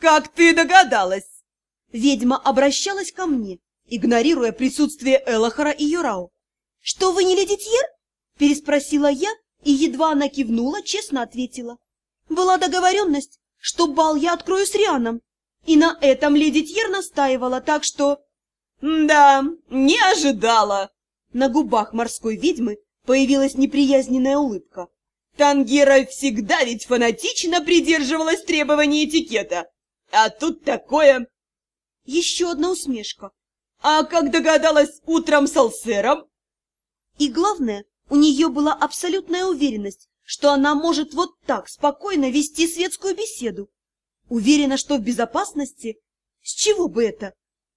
Как ты догадалась? Ведьма обращалась ко мне, игнорируя присутствие Элохора и Юрау. «Что вы не леди Тьер?» – переспросила я, и едва она кивнула, честно ответила. «Была договоренность, что бал я открою с Рианом, и на этом леди Тьер настаивала, так что...» «Да, не ожидала!» На губах морской ведьмы появилась неприязненная улыбка. Тангера всегда ведь фанатично придерживалась требований этикета. А тут такое... Еще одна усмешка. А как догадалась утром с Алсером? И главное, у нее была абсолютная уверенность, что она может вот так спокойно вести светскую беседу. Уверена, что в безопасности? С чего бы это?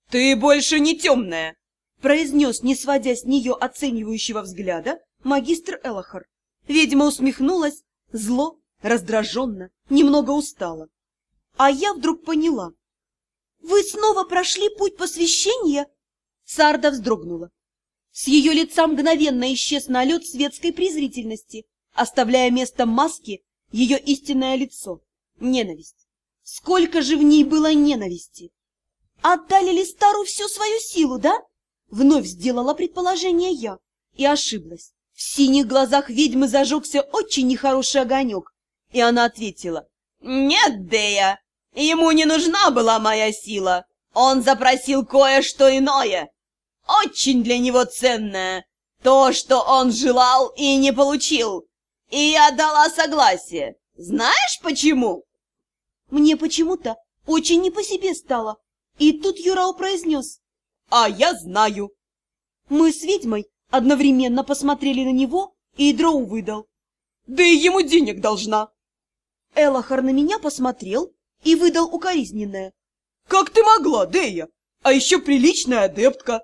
Ты больше не темная, произнес, не сводя с нее оценивающего взгляда, магистр Элохар. Ведьма усмехнулась, зло, раздраженно, немного устала. А я вдруг поняла. «Вы снова прошли путь посвящения?» Сарда вздрогнула. С ее лица мгновенно исчез налет светской презрительности, оставляя место маске ее истинное лицо — ненависть. Сколько же в ней было ненависти! «Отдали ли Стару всю свою силу, да?» Вновь сделала предположение я и ошиблась. В синих глазах ведьмы зажегся очень нехороший огонек, и она ответила. «Нет, Дея, ему не нужна была моя сила. Он запросил кое-что иное, очень для него ценное, то, что он желал и не получил. И я дала согласие. Знаешь почему?» Мне почему-то очень не по себе стало. И тут Юрау произнес. «А я знаю». Мы с ведьмой Одновременно посмотрели на него, и Дроу выдал. «Да и ему денег должна!» Элохар на меня посмотрел и выдал укоризненное. «Как ты могла, Дея? А еще приличная адептка!»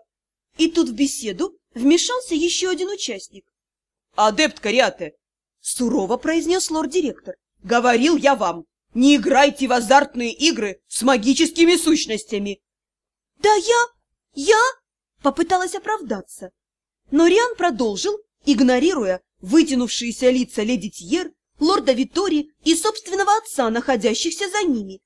И тут в беседу вмешался еще один участник. «Адептка Риате!» — сурово произнес лорд-директор. «Говорил я вам, не играйте в азартные игры с магическими сущностями!» «Да я... я...» — попыталась оправдаться. Но Риан продолжил, игнорируя вытянувшиеся лица леди Тьер, лорда Витори и собственного отца, находящихся за ними.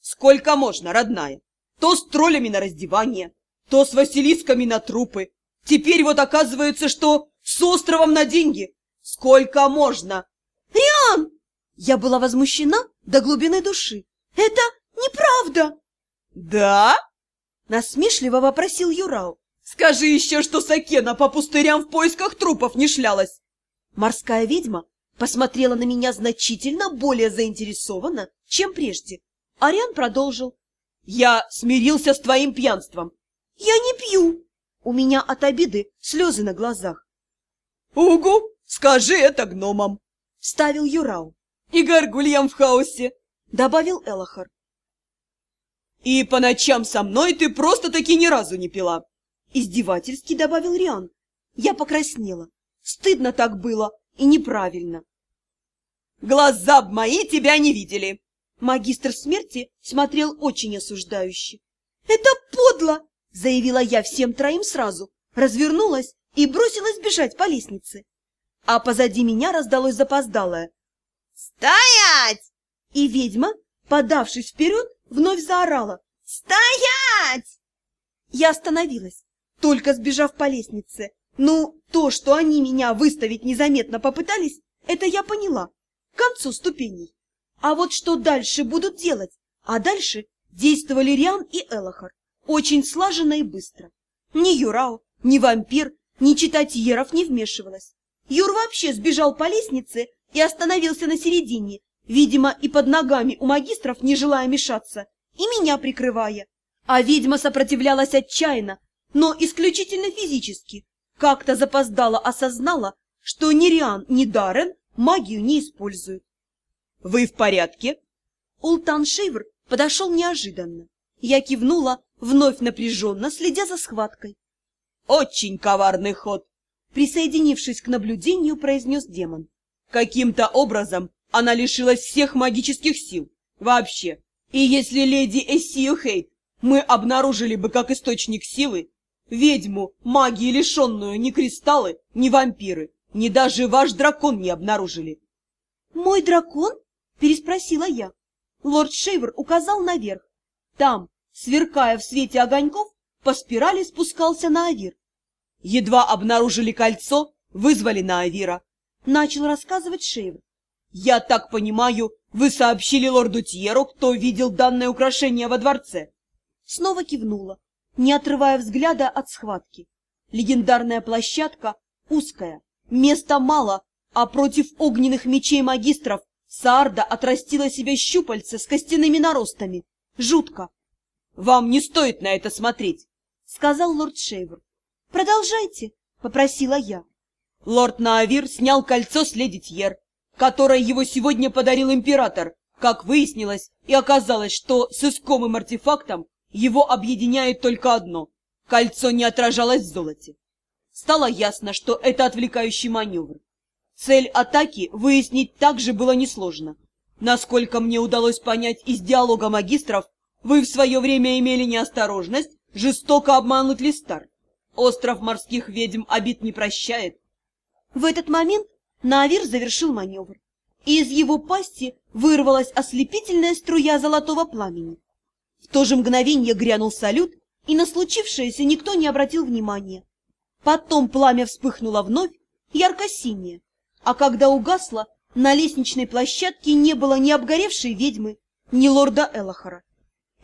«Сколько можно, родная? То с троллями на раздевание, то с василисками на трупы. Теперь вот оказывается, что с островом на деньги. Сколько можно?» «Риан!» Я была возмущена до глубины души. «Это неправда!» «Да?» Насмешливо вопросил Юрау. Скажи еще, что Сакена по пустырям в поисках трупов не шлялась. Морская ведьма посмотрела на меня значительно более заинтересованно, чем прежде. Ариан продолжил. Я смирился с твоим пьянством. Я не пью. У меня от обиды слезы на глазах. Угу, скажи это гномам, вставил Юрау. И горгульям в хаосе, добавил Элохар. И по ночам со мной ты просто-таки ни разу не пила. Издевательски добавил Риан. Я покраснела. Стыдно так было и неправильно. Глаза б мои тебя не видели. Магистр смерти смотрел очень осуждающе. Это подло! Заявила я всем троим сразу, развернулась и бросилась бежать по лестнице. А позади меня раздалось запоздалое. «Стоять!» И ведьма, подавшись вперед, вновь заорала. «Стоять!» Я остановилась только сбежав по лестнице. Ну, то, что они меня выставить незаметно попытались, это я поняла. К концу ступеней. А вот что дальше будут делать? А дальше действовали Риан и Элохар. Очень слаженно и быстро. Ни Юрау, ни вампир, ни читатьеров не вмешивалась. Юр вообще сбежал по лестнице и остановился на середине, видимо, и под ногами у магистров, не желая мешаться, и меня прикрывая. А ведьма сопротивлялась отчаянно, но исключительно физически. Как-то запоздала осознала, что ни Риан, ни Даррен магию не используют. «Вы в порядке?» Ултан Шейвр подошел неожиданно. Я кивнула, вновь напряженно, следя за схваткой. «Очень коварный ход!» Присоединившись к наблюдению, произнес демон. «Каким-то образом она лишилась всех магических сил. Вообще. И если леди Эссию Хейт мы обнаружили бы как источник силы, Ведьму, магии лишенную, ни кристаллы, ни вампиры, ни даже ваш дракон не обнаружили. — Мой дракон? — переспросила я. Лорд Шейвер указал наверх. Там, сверкая в свете огоньков, по спирали спускался на Авир. Едва обнаружили кольцо, вызвали на Авира. Начал рассказывать Шейвер. Я так понимаю, вы сообщили лорду Тьеру, кто видел данное украшение во дворце? Снова кивнула, не отрывая взгляда от схватки. Легендарная площадка узкая, места мало, а против огненных мечей магистров Саарда отрастила себе щупальца с костяными наростами. Жутко. — Вам не стоит на это смотреть, — сказал лорд Шейвер. — Продолжайте, — попросила я. Лорд Наавир снял кольцо с леди Тьер, которое его сегодня подарил император. Как выяснилось, и оказалось, что с искомым артефактом его объединяет только одно — кольцо не отражалось в золоте. Стало ясно, что это отвлекающий маневр. Цель атаки выяснить также было несложно. Насколько мне удалось понять из диалога магистров, вы в свое время имели неосторожность жестоко обмануть Листар. Остров морских ведьм обид не прощает. В этот момент Наавир завершил маневр, и из его пасти вырвалась ослепительная струя золотого пламени. В то же мгновение грянул салют, и на случившееся никто не обратил внимания. Потом пламя вспыхнуло вновь, ярко-синее, а когда угасло, на лестничной площадке не было ни обгоревшей ведьмы, ни лорда Элохора.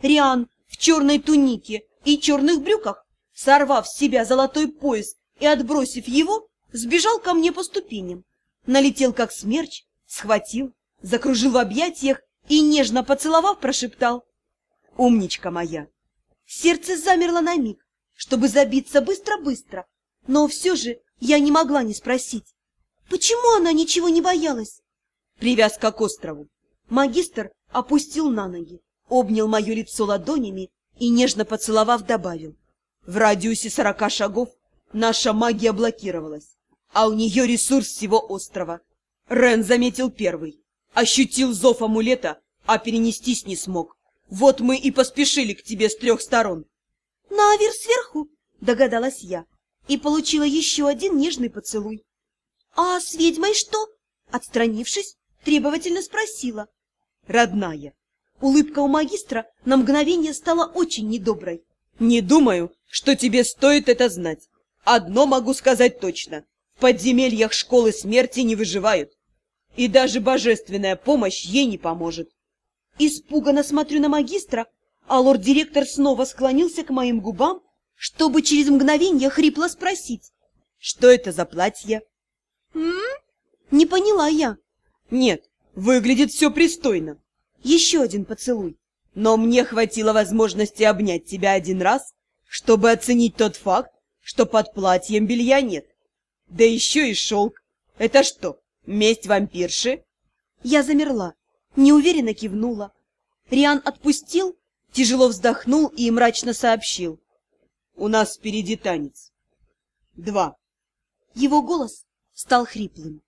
Риан в черной тунике и черных брюках, сорвав с себя золотой пояс и отбросив его, сбежал ко мне по ступеням, налетел как смерч, схватил, закружил в объятиях и, нежно поцеловав, прошептал «Умничка моя!». Сердце замерло на миг, чтобы забиться быстро-быстро, но все же я не могла не спросить, почему она ничего не боялась? Привязка к острову. Магистр опустил на ноги, обнял мое лицо ладонями и, нежно поцеловав, добавил. В радиусе сорока шагов наша магия блокировалась, а у нее ресурс всего острова. Рен заметил первый, ощутил зов амулета, а перенестись не смог. Вот мы и поспешили к тебе с трех сторон. — На Авир сверху, — догадалась я, и получила еще один нежный поцелуй. — А с ведьмой что? — отстранившись, требовательно спросила. — Родная. Улыбка у магистра на мгновение стала очень недоброй. — Не думаю, что тебе стоит это знать. Одно могу сказать точно. В подземельях школы смерти не выживают. И даже божественная помощь ей не поможет. Испуганно смотрю на магистра, а лорд-директор снова склонился к моим губам, чтобы через мгновение хрипло спросить. Что это за платье? М? Не поняла я. Нет, выглядит все пристойно. Еще один поцелуй. Но мне хватило возможности обнять тебя один раз, чтобы оценить тот факт, что под платьем белья нет. Да еще и шелк. Это что, месть вампирши? Я замерла, неуверенно кивнула. Риан отпустил, тяжело вздохнул и мрачно сообщил. У нас впереди танец. Два. Его голос стал хриплым.